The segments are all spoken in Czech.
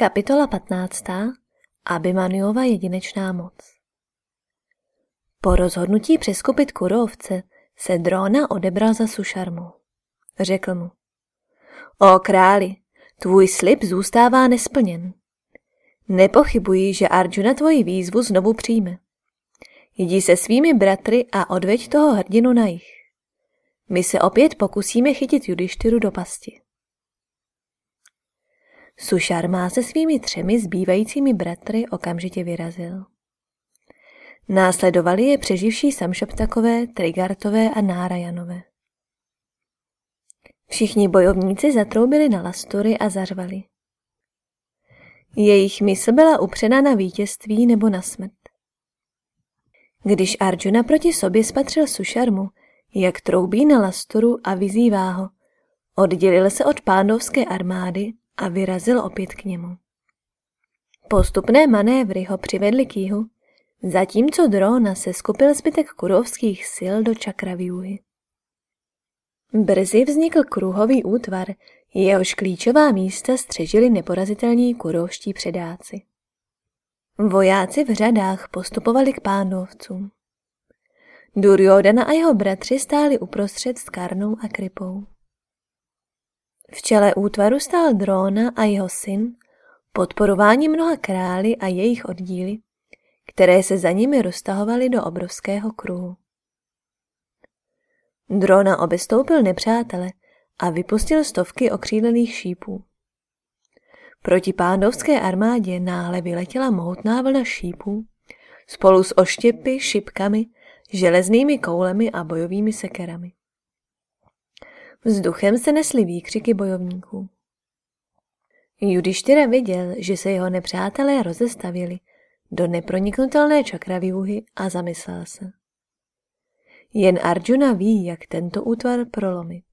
Kapitola 15. Abimaniova jedinečná moc Po rozhodnutí přeskupit kurovce se Drona odebral za Sušarmu. Řekl mu, O králi, tvůj slib zůstává nesplněn. Nepochybuji, že Arjuna tvoji výzvu znovu přijme. Jdi se svými bratry a odveď toho hrdinu na jich. My se opět pokusíme chytit Judištyru do pasti. Sušarma se svými třemi zbývajícími bratry okamžitě vyrazil. Následovali je přeživší Samšaptakové, Trigartové a Nárajanové. Všichni bojovníci zatroubili na lastory a zařvali. Jejich mysl byla upřena na vítězství nebo na smrt. Když Arjuna proti sobě spatřil Sušarmu, jak troubí na lastoru a vyzývá ho, oddělil se od pánovské armády a vyrazil opět k němu. Postupné manévry ho přivedly k jihu, zatímco Drona se skupil zbytek kurovských sil do čakravýuhy. Brzy vznikl kruhový útvar, jehož klíčová místa střežili neporazitelní kurovští předáci. Vojáci v řadách postupovali k pánovcům. Duryodana a jeho bratři stáli uprostřed s Karnou a Krypou. V čele útvaru stál Dróna a jeho syn, podporování mnoha krály a jejich oddíly, které se za nimi roztahovaly do obrovského kruhu. Drona obestoupil nepřátele a vypustil stovky okřídlených šípů. Proti pándovské armádě náhle vyletěla mohutná vlna šípů spolu s oštěpy, šipkami, železnými koulemi a bojovými sekerami. Vzduchem se nesly výkřiky bojovníků. Judištyra viděl, že se jeho nepřátelé rozestavili do neproniknutelné čakravýuhy a zamyslel se. Jen Arjuna ví, jak tento útvar prolomit.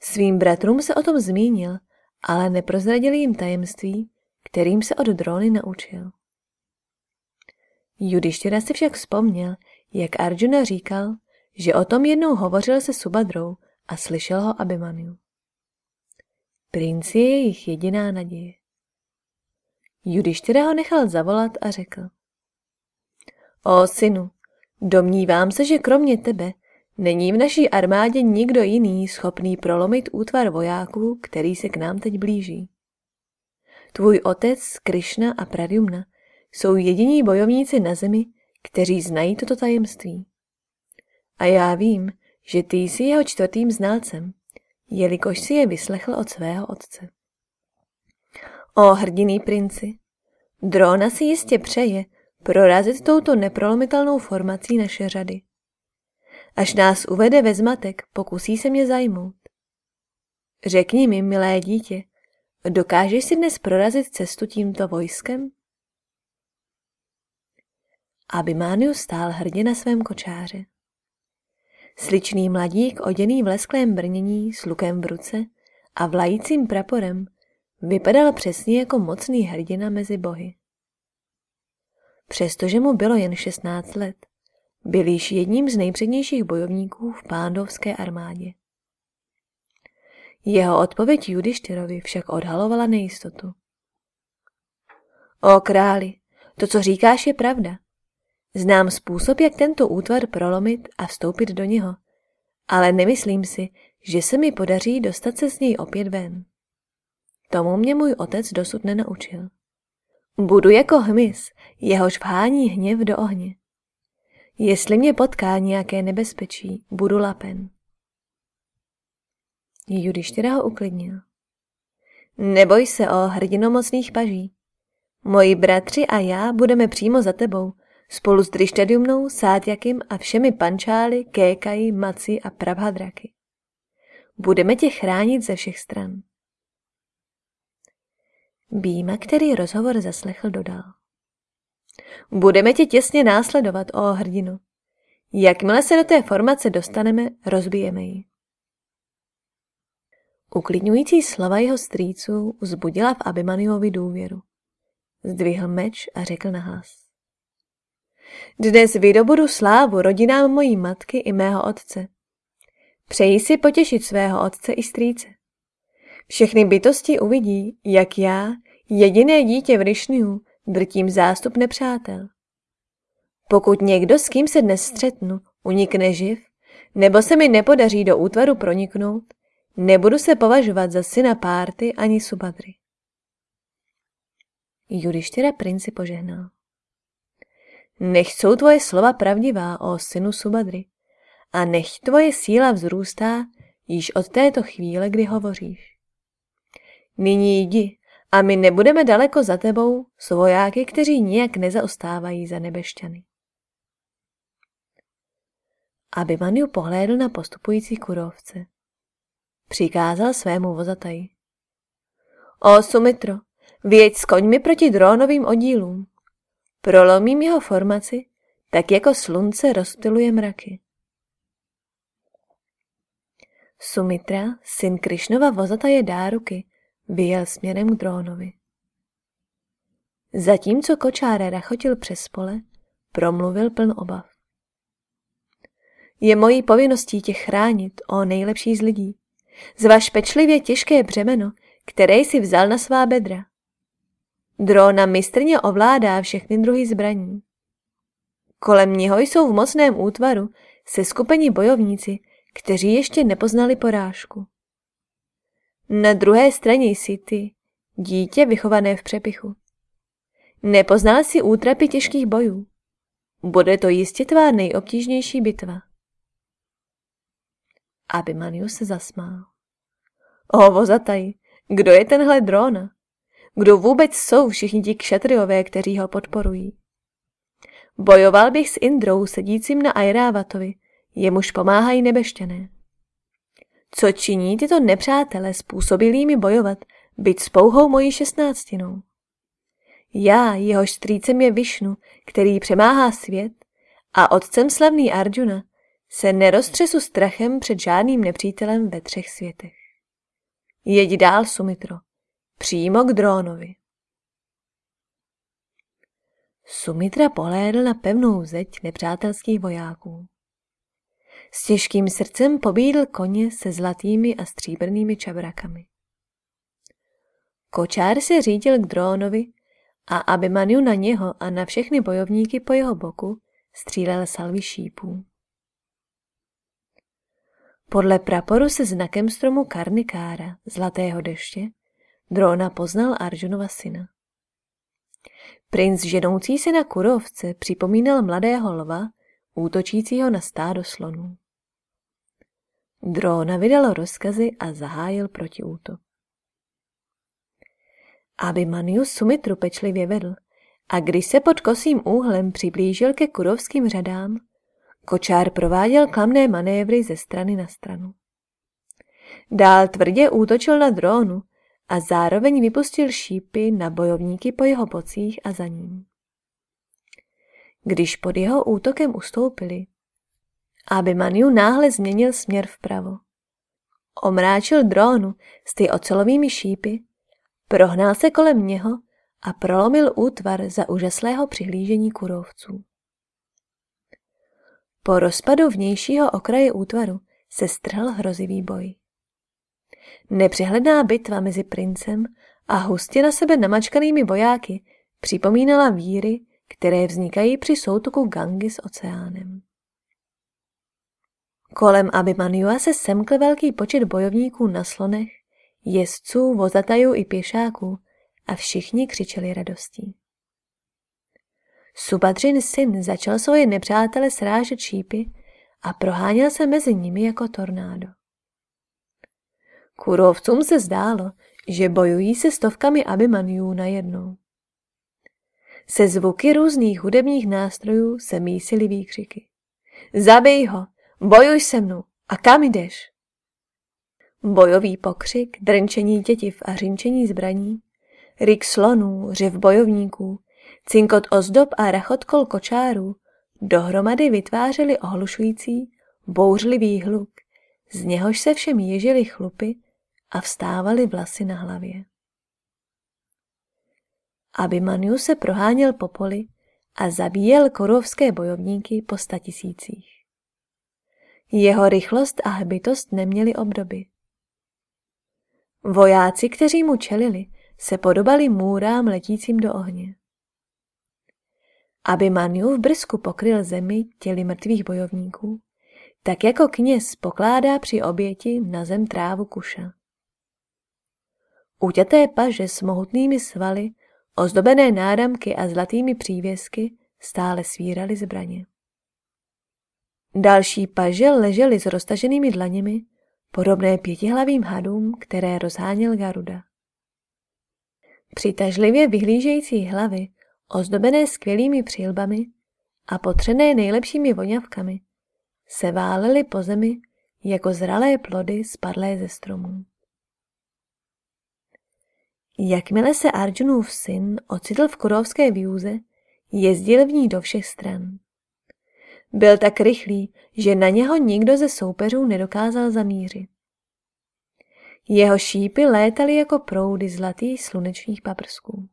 Svým bratrům se o tom zmínil, ale neprozradil jim tajemství, kterým se od drony naučil. Judištěra si však vzpomněl, jak Arjuna říkal, že o tom jednou hovořil se Subadrou a slyšel ho Abimaniu. Princ je jejich jediná naděje. Judištěra ho nechal zavolat a řekl. O synu, domnívám se, že kromě tebe není v naší armádě nikdo jiný schopný prolomit útvar vojáků, který se k nám teď blíží. Tvůj otec, Krišna a Pradyumna jsou jediní bojovníci na zemi, kteří znají toto tajemství. A já vím, že ty jsi jeho čtvrtým znalcem, jelikož si je vyslechl od svého otce. O hrdiný princi, Drona si jistě přeje prorazit touto neprolomitelnou formací naše řady. Až nás uvede ve zmatek, pokusí se mě zajmout. Řekni mi, milé dítě, dokážeš si dnes prorazit cestu tímto vojskem? Abimániu stál hrdě na svém kočáře. Sličný mladík oděný v lesklém brnění s lukem v ruce a vlajícím praporem vypadal přesně jako mocný hrdina mezi bohy. Přestože mu bylo jen 16 let, byl již jedním z nejpřednějších bojovníků v pándovské armádě. Jeho odpověď Judištyrovi však odhalovala nejistotu. O králi, to, co říkáš, je pravda. Znám způsob, jak tento útvar prolomit a vstoupit do něho, ale nemyslím si, že se mi podaří dostat se z něj opět ven. Tomu mě můj otec dosud nenaučil. Budu jako hmyz, jehož vhání hněv do ohně. Jestli mě potká nějaké nebezpečí, budu lapen. Judištěra ho uklidnil. Neboj se o hrdinomocných paží. Moji bratři a já budeme přímo za tebou, spolu s Drištadiumnou, Sátjakym a všemi pančály, Kékaji, Maci a Prabhadraky. Budeme tě chránit ze všech stran. Býma, který rozhovor zaslechl, dodal. Budeme tě těsně následovat, o hrdinu. Jakmile se do té formace dostaneme, rozbijeme ji. Uklidňující slova jeho strýců vzbudila v Abimaniovi důvěru. Zdvihl meč a řekl nahlas. Dnes vydobudu slávu rodinám mojí matky i mého otce. Přeji si potěšit svého otce i strýce. Všechny bytosti uvidí, jak já, jediné dítě v Rišniu, drtím zástup nepřátel. Pokud někdo, s kým se dnes střetnu, unikne živ, nebo se mi nepodaří do útvaru proniknout, nebudu se považovat za syna Párty ani Subadry. Judištěra princi požehnal. Nech jsou tvoje slova pravdivá, o synu Subadry, a nech tvoje síla vzrůstá již od této chvíle, kdy hovoříš. Nyní jdi a my nebudeme daleko za tebou s vojáky, kteří nijak nezaostávají za nebešťany. Abimaniu pohlédl na postupující kurovce. Přikázal svému vozataji. O Sumitro, věď s koňmi proti drónovým oddílům. Prolomím jeho formaci, tak jako slunce rozptiluje mraky. Sumitra, syn Krišnova vozataje Dáruky, vyjel směrem k drónovi. Zatímco kočár rachotil přes pole, promluvil pln obav. Je mojí povinností tě chránit, o nejlepší z lidí. Zvaž pečlivě těžké břemeno, které jsi vzal na svá bedra. Drona mistrně ovládá všechny druhy zbraní. Kolem něho jsou v mocném útvaru se skupení bojovníci, kteří ještě nepoznali porážku. Na druhé straně jsi ty, dítě vychované v přepichu. Nepoznal si útrapy těžkých bojů. Bude to jistě tvá nejobtížnější bitva. Abimanius se zasmál. O, vozataj, kdo je tenhle drona? Kdo vůbec jsou všichni ti kšatriové, kteří ho podporují? Bojoval bych s Indrou sedícím na Airávatovi, jemuž pomáhají nebeštěné. Co činí tyto nepřátele způsobilými bojovat, byť s pouhou mojí šestnáctinou? Já, jehož strýcem je Višnu, který přemáhá svět, a otcem slavný Arjuna, se neroztřesu strachem před žádným nepřítelem ve třech světech. Jeď dál, Sumitro, přímo k drónovi. Sumitra pohlédl na pevnou zeď nepřátelských vojáků. S těžkým srdcem pobídl koně se zlatými a stříbrnými čabrakami. Kočár se řídil k drónovi a Abimaniu na něho a na všechny bojovníky po jeho boku střílel salvy šípů. Podle praporu se znakem stromu Karnikára, zlatého deště, Drona poznal Arjunova syna. Princ ženoucí se na kurovce připomínal mladého lva, útočícího na stádo slonů. Drona vydalo rozkazy a zahájil protiútok. Aby Manius Sumitru pečlivě vedl a když se pod kosým úhlem přiblížil ke kurovským řadám, kočár prováděl klamné manévry ze strany na stranu. Dál tvrdě útočil na drónu a zároveň vypustil šípy na bojovníky po jeho bocích a za ním. Když pod jeho útokem ustoupili, aby Maniu náhle změnil směr vpravo. Omráčil drónu s ty ocelovými šípy, prohnal se kolem něho a prolomil útvar za úžaslého přihlížení kurovců. Po rozpadu vnějšího okraje útvaru se strhl hrozivý boj. Nepřehledná bitva mezi princem a hustě na sebe namačkanými vojáky připomínala víry, které vznikají při soutoku Gangy s oceánem. Kolem Abimaniua se semkl velký počet bojovníků na slonech, jezdců, vozatajů i pěšáků a všichni křičeli radostí. Subadřin syn začal svoje nepřátele srážet šípy a proháněl se mezi nimi jako tornádo. Kurovcům se zdálo, že bojují se stovkami abimaniů najednou. Se zvuky různých hudebních nástrojů se mísily výkřiky. Zabij ho, bojuj se mnou a kam jdeš? Bojový pokřik, drnčení tětiv a řinčení zbraní, rik slonů, řev bojovníků, cinkot ozdob a rachot kočárů dohromady vytvářely ohlušující, bouřlivý hluk, z něhož se všem ježily chlupy a vstávaly vlasy na hlavě. Abimaniu se proháněl po poli a zabíjel korovské bojovníky po statisících. Jeho rychlost a hbitost neměly obdoby. Vojáci, kteří mu čelili, se podobaly můrám letícím do ohně. Aby Manu v brzku pokryl zemi těli mrtvých bojovníků, tak jako kněz pokládá při oběti na zem trávu kuša. Utěté paže s mohutnými svaly, ozdobené náramky a zlatými přívěsky stále svíraly zbraně. Další paže ležely s roztaženými dlaněmi, podobné pětihlavým hadům, které rozháněl Garuda. Přitažlivě vyhlížející hlavy, ozdobené skvělými přilbami a potřené nejlepšími voňavkami, se válely po zemi jako zralé plody spadlé ze stromů. Jakmile se Arjunův syn ocitl v kurovské výuze, jezdil v ní do všech stran. Byl tak rychlý, že na něho nikdo ze soupeřů nedokázal zamířit. Jeho šípy létaly jako proudy zlatých slunečních paprsků.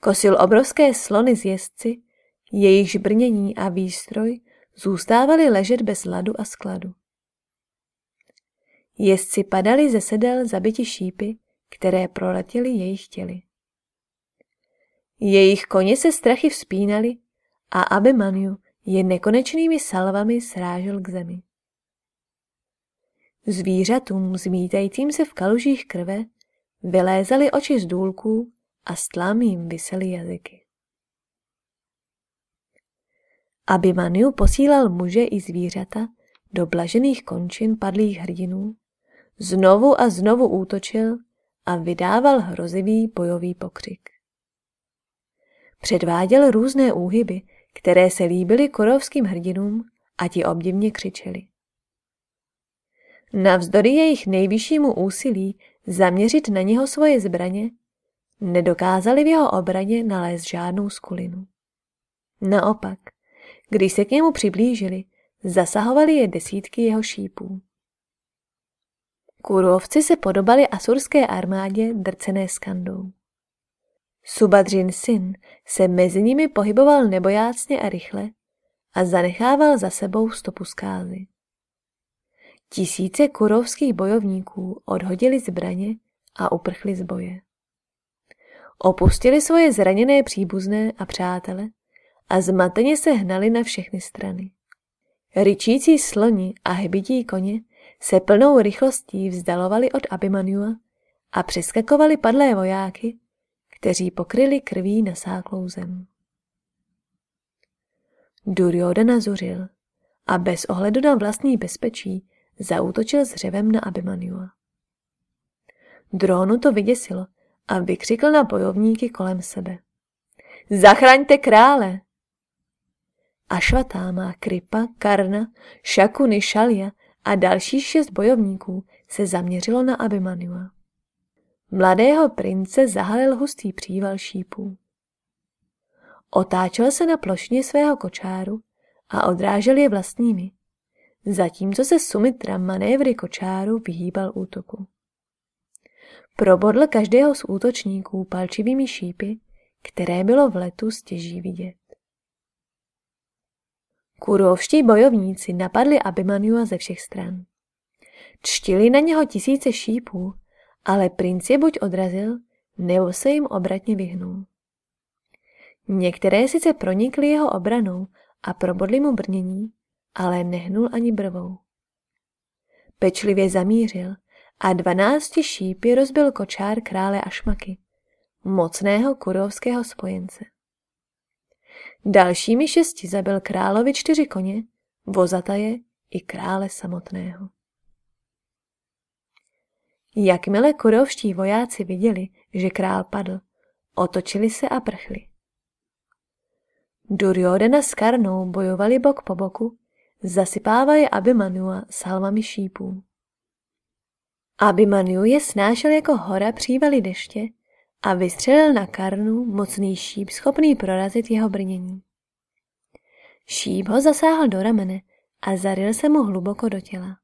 Kosil obrovské slony z jezdci, jejich brnění a výstroj zůstávali ležet bez ladu a skladu. Jezdci padali ze sedel zabiti šípy, které proletěly jejich těly. Jejich koně se strachy vzpínali a Abemaniu je nekonečnými salvami srážel k zemi. Zvířatům zmítajícím se v kalužích krve vylézaly oči z důlků a stlám jim vysely jazyky. Abimaniu posílal muže i zvířata do blažených končin padlých hrdinů, znovu a znovu útočil a vydával hrozivý bojový pokřik. Předváděl různé úhyby, které se líbily korovským hrdinům a ti obdivně křičeli. Navzdory jejich nejvyššímu úsilí zaměřit na něho svoje zbraně, nedokázali v jeho obraně nalézt žádnou skulinu. Naopak, když se k němu přiblížili, zasahovali je desítky jeho šípů. Kurovci se podobali asurské armádě drcené skandou. Subadřin syn se mezi nimi pohyboval nebojácně a rychle a zanechával za sebou stopu skázy. Tisíce kurovských bojovníků odhodili zbraně a uprchli z boje. Opustili svoje zraněné příbuzné a přátele a zmateně se hnali na všechny strany. Ryčící sloni a hybití koně se plnou rychlostí vzdalovali od Abimanua a přeskakovali padlé vojáky, kteří pokryli krví nasáklou zem. Duryodhana zuřil a bez ohledu na vlastní bezpečí zaútočil s řevem na Abimaniua. Drónu to vyděsilo a vykřikl na bojovníky kolem sebe. Zachraňte krále! Ašvatáma, Kripa, Karna, Šakuny, Šalja a dalších šest bojovníků se zaměřilo na Abimaniua. Mladého prince zahalil hustý příval šípů. Otáčel se na plošně svého kočáru a odrážel je vlastními, zatímco se Sumitra manévry kočáru vyhýbal útoku. Probodl každého z útočníků palčivými šípy, které bylo v letu stěží vidět. Kurovští bojovníci napadli Abimaniua ze všech stran. Čtili na něho tisíce šípů, ale princ je buď odrazil, nebo se jim obratně vyhnul. Některé sice pronikly jeho obranou a probodly mu brnění, ale nehnul ani brvou. Pečlivě zamířil a dvanácti šípy rozbil kočár krále Ašmaky, mocného kurovského spojence. Dalšími šesti zabil královi čtyři koně, vozataje i krále samotného. Jakmile kurovští vojáci viděli, že král padl, otočili se a prchli. Duryodhana s Karnou bojovali bok po boku, zasypávali Abimanua salvami šípů. Abimanu je snášel jako hora přívaly deště a vystřelil na Karnu mocný šíp schopný prorazit jeho brnění. Šíp ho zasáhl do ramene a zaril se mu hluboko do těla.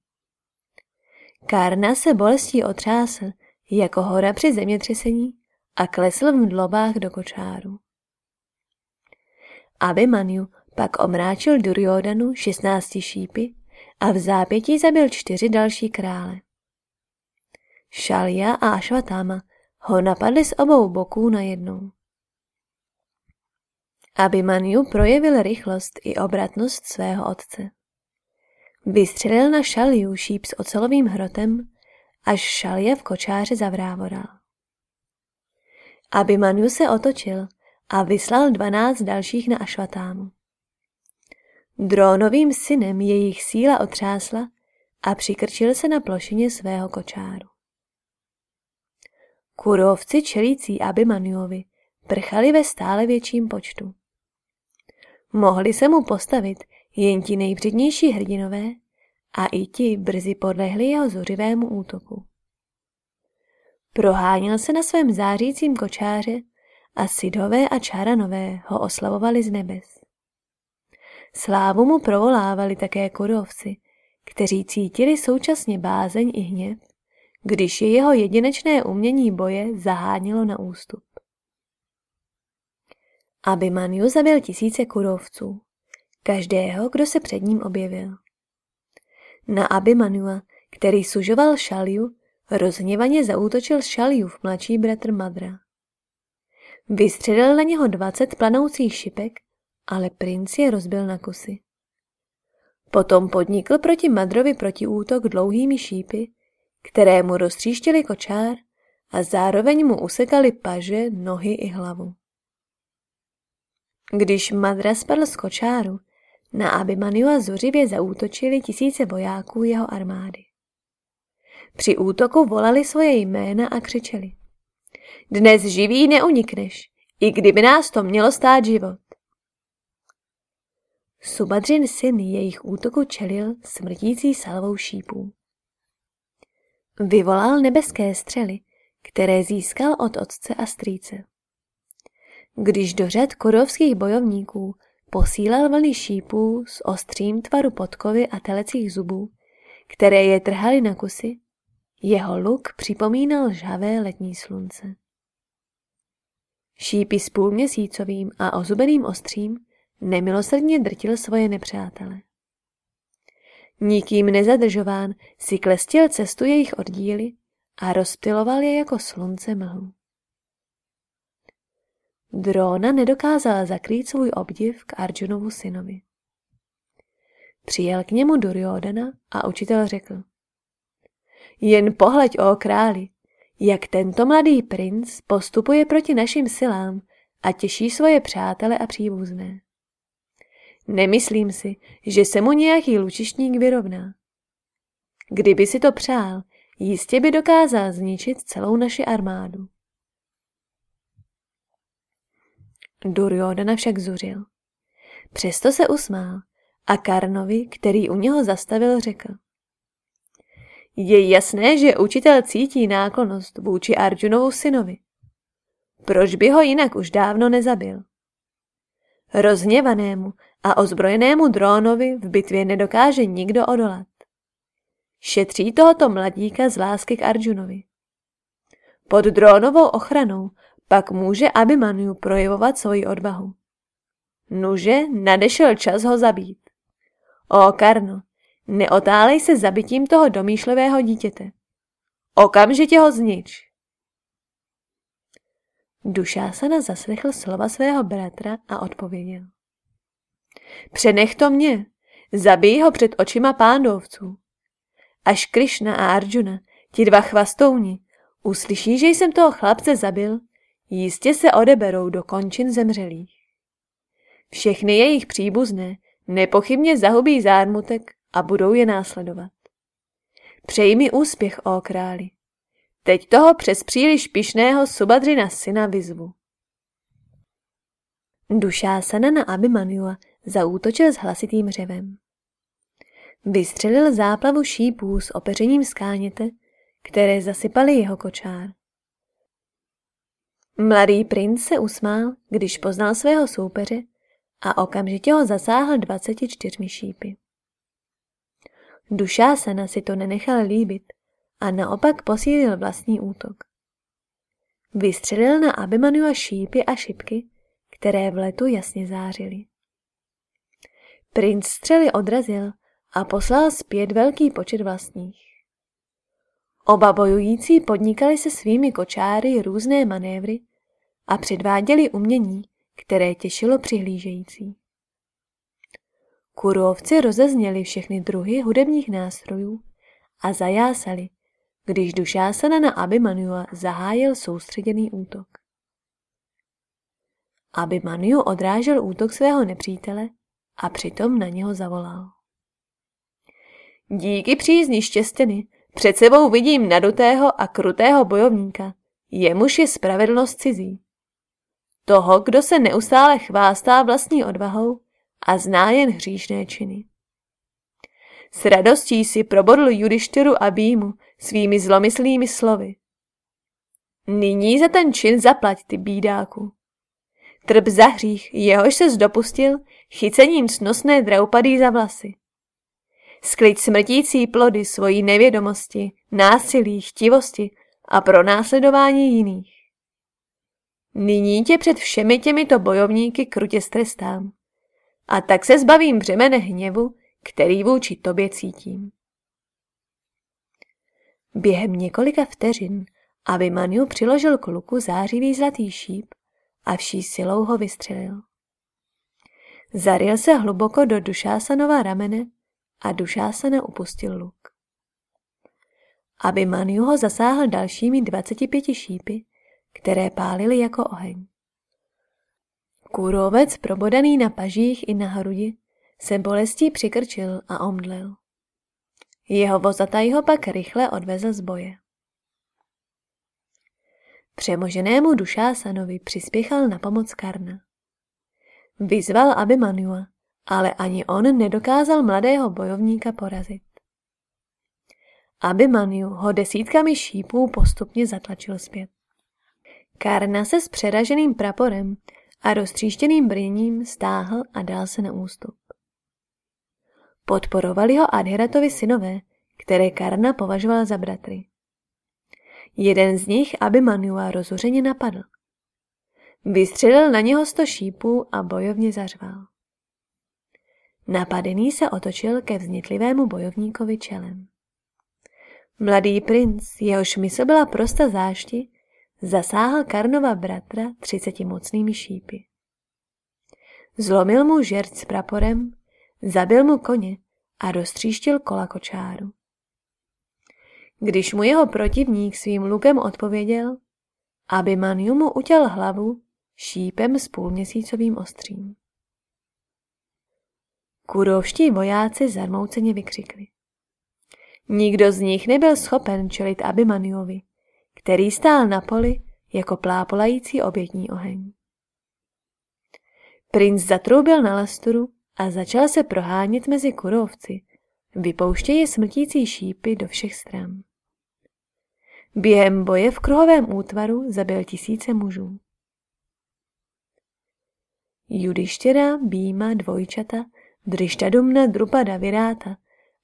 Karna se bolestí otřásl jako hora při zemětřesení a klesl v mdlobách do kočáru. Abimanu pak omráčil Duryodanu 16 šípy a v zápětí zabil čtyři další krále. Šalja a Ašvatáma ho napadly z obou boků najednou. Abimaniu projevil rychlost i obratnost svého otce. Vystřelil na šaliu šíp s ocelovým hrotem, až šalie v kočáře zavrávoral. Abimaniu se otočil a vyslal dvanáct dalších na Ašvatámu. Drónovým synem jejich síla otřásla a přikrčil se na plošině svého kočáru. Kurovci čelící Abimaniovi prchali ve stále větším počtu. Mohli se mu postavit jen ti nejpřednější hrdinové a i ti brzy podlehli jeho zuřivému útoku. Proháněl se na svém zářícím kočáře a Sidové a Čaranové ho oslavovali z nebes. Slávu mu provolávali také kurovci, kteří cítili současně bázeň i hněv, když je jeho jedinečné umění boje zahánilo na ústup. Abimaniu zabil tisíce kurovců, každého, kdo se před ním objevil. Na Abimanua, který sužoval Šaliu, rozhněvaně zaútočil Šaliův mladší bratr Madra. Vystřelil na něho dvacet planoucích šipek, ale princ je rozbil na kusy. Potom podnikl proti Madrovi protiútok dlouhými šípy, které mu roztříštili kočár a zároveň mu usekali paže, nohy i hlavu. Když Madra spadl z kočáru, na Abimaniua zuřivě zaútočili tisíce vojáků jeho armády. Při útoku volali svoje jména a křičeli. Dnes živý neunikneš, i kdyby nás to mělo stát život. Subadřin syn jejich útoku čelil smrtící salvou šípů. Vyvolal nebeské střely, které získal od otce a strýce. Když do řad korovských bojovníků posílal vlny šípů s ostrým tvaru podkovy a telecích zubů, které je trhaly na kusy, jeho luk připomínal žhavé letní slunce. Šípy s půlměsícovým a ozubeným ostřím nemilosrdně drtil svoje nepřátele. Nikým nezadržován si klestil cestu jejich oddíly a rozptiloval je jako slunce mlhu. Drona nedokázala zakrýt svůj obdiv k Arjunovu synovi. Přijel k němu Duryodhana a učitel řekl. Jen pohleď o králi, jak tento mladý princ postupuje proti našim silám a těší svoje přátele a příbuzné. Nemyslím si, že se mu nějaký lučišník vyrovná. Kdyby si to přál, jistě by dokázal zničit celou naši armádu. Duryodhana však zuřil. Přesto se usmál a Karnovi, který u něho zastavil, řekl. Je jasné, že učitel cítí náklonost vůči Arjunovu synovi. Proč by ho jinak už dávno nezabil? Rozněvanému a ozbrojenému drónovi v bitvě nedokáže nikdo odolat. Šetří tohoto mladíka z lásky k Arjunovi. Pod drónovou ochranou pak může Abimanu projevovat svoji odvahu. Nuže, nadešel čas ho zabít. O Karno, neotálej se zabitím toho domýšlivého dítěte. Okamžitě ho znič. Dušásana zaslechl slova svého bratra a odpověděl. Přenech to mě, zabij ho před očima pándovců. Až Krišna a Arjuna, ti dva chvastouni, uslyší, že jsem toho chlapce zabil, jistě se odeberou do končin zemřelých. Všechny jejich příbuzné nepochybně zahubí zármutek a budou je následovat. Přeji mi úspěch, ó králi. Teď toho přes příliš pišného Subadřina syna vyzvu. Dušásana na Abimaniua zaútočil s hlasitým řevem. Vystřelil záplavu šípů s opeřením skáněte, které zasypaly jeho kočár. Mladý princ se usmál, když poznal svého soupeře a okamžitě ho zasáhl 24 šípy. Dušásana si to nenechal líbit a naopak posílil vlastní útok. Vystřelil na Abimanua šípy a šipky, které v letu jasně zářily. Princ střely odrazil a poslal zpět velký počet vlastních. Oba bojující podnikali se svými kočáry různé manévry a předváděli umění, které těšilo přihlížející. Kurovci rozezněli všechny druhy hudebních nástrojů a zajásali, když Dušásana na Abimaniua zahájil soustředěný útok. Abimaniu odrážel útok svého nepřítele a přitom na něho zavolal. Díky přízni štěstěny před sebou vidím nadutého a krutého bojovníka, jemuž je spravedlnost cizí. Toho, kdo se neustále chvástá vlastní odvahou a zná jen hříšné činy. S radostí si probodl Judištyru a Bímu svými zlomyslými slovy. Nyní za ten čin zaplať ty bídáku. Trb za hřích, jehož se zdopustil chycením snosné draupadý za vlasy. Skliď smrtící plody svojí nevědomosti, násilí, chtivosti a pro následování jiných. Nyní tě před všemi těmito bojovníky krutě strestám a tak se zbavím břemene hněvu, který vůči tobě cítím. Během několika vteřin aby Maniu přiložil k luku zářivý zlatý šíp a vší silou ho vystřelil. Zaril se hluboko do Dušásanova ramene a Dušásana upustil luk. Aby Maniu ho zasáhl dalšími 25 šípy, které pálily jako oheň. Kůrovec, probodaný na pažích i na hrudi, se bolestí přikrčil a omdlel. Jeho vozataj ho pak rychle odvezl z boje. Přemoženému Dušásanovi přispěchal na pomoc Karna. Vyzval Abimanua, ale ani on nedokázal mladého bojovníka porazit. Abimaniu ho desítkami šípů postupně zatlačil zpět. Karna se s přeraženým praporem a roztříštěným brněním stáhl a dal se na ústup. Podporovali ho Adheratovi synové, které Karna považoval za bratry. Jeden z nich Abimanua rozuřeně napadl. Vystřelil na něho sto šípů a bojovně zařval. Napadený se otočil ke vznitlivému bojovníkovi čelem. Mladý princ, jehož mysl byla prosta zášti, zasáhl Karnova bratra třiceti šípy. Zlomil mu žert s praporem, zabil mu koně a roztříštil kola kočáru. Když mu jeho protivník svým lukem odpověděl, aby Maniu mu utěl hlavu šípem s půlměsícovým ostřím. Kurovští vojáci zarmouceně vykřikli. Nikdo z nich nebyl schopen čelit Abimaniovi, který stál na poli jako plápolající obětní oheň. Princ zatroubil na lasturu a začal se prohánět mezi kurovci, vypouštěje smrtící šípy do všech stran. Během boje v kruhovém útvaru zabil tisíce mužů. Judištěra, Býma, dvojčata, Drištadumna, Drupada, Viráta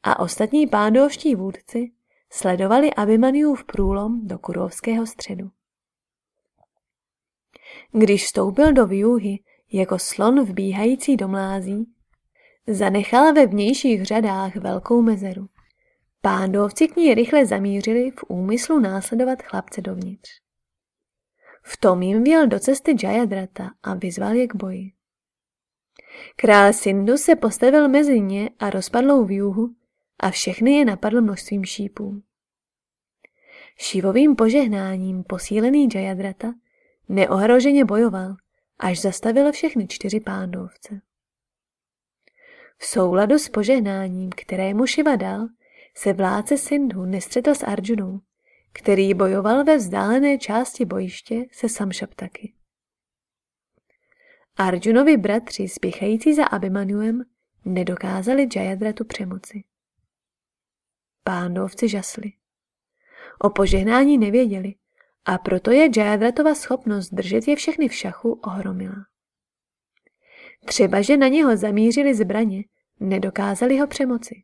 a ostatní pádovští vůdci sledovali Abimaniův průlom do kurovského středu. Když vstoupil do výuhy jako slon vbíhající do mlází, zanechal ve vnějších řadách velkou mezeru. Pándovci k ní rychle zamířili v úmyslu následovat chlapce dovnitř. V tom jim věl do cesty Jayadrata a vyzval je k boji. Král Sindhu se postavil mezi ně a rozpadlou výuhu a všechny je napadl množstvím šípů. Šivovým požehnáním posílený Jayadrata neohroženě bojoval, až zastavil všechny čtyři pándovce. V souladu s požehnáním, kterému Šiva dal, se vládce Sindhu nestřetl s Arjunou, který bojoval ve vzdálené části bojiště se Samšaptaky. Arjunovi bratři spěchající za Abhimanuem nedokázali Jayadratu přemoci. Pándovci žasli. O požehnání nevěděli a proto je Jayadratova schopnost držet je všechny v šachu ohromila. Třeba, že na něho zamířili zbraně, nedokázali ho přemoci.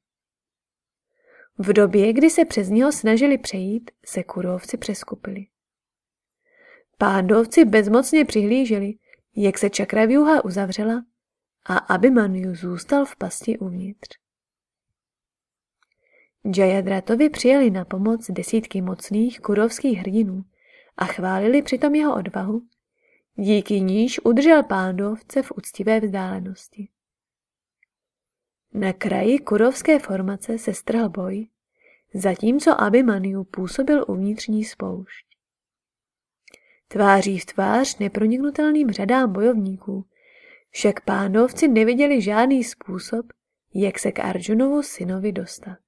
V době, kdy se přes něho snažili přejít, se kurovci přeskupili. Pándovci bezmocně přihlíželi, jak se čakraviuha uzavřela a Abhimanyu zůstal v pasti uvnitř. Jayadratovi přijeli na pomoc desítky mocných kurovských hrdinů a chválili přitom jeho odvahu, díky níž udržel pándovce v úctivé vzdálenosti. Na kraji kurovské formace se strhl boj, zatímco Abimaniu působil uvnitřní spoušť. Tváří v tvář neproniknutelným řadám bojovníků, však pánovci neviděli žádný způsob, jak se k Arjunovu synovi dostat.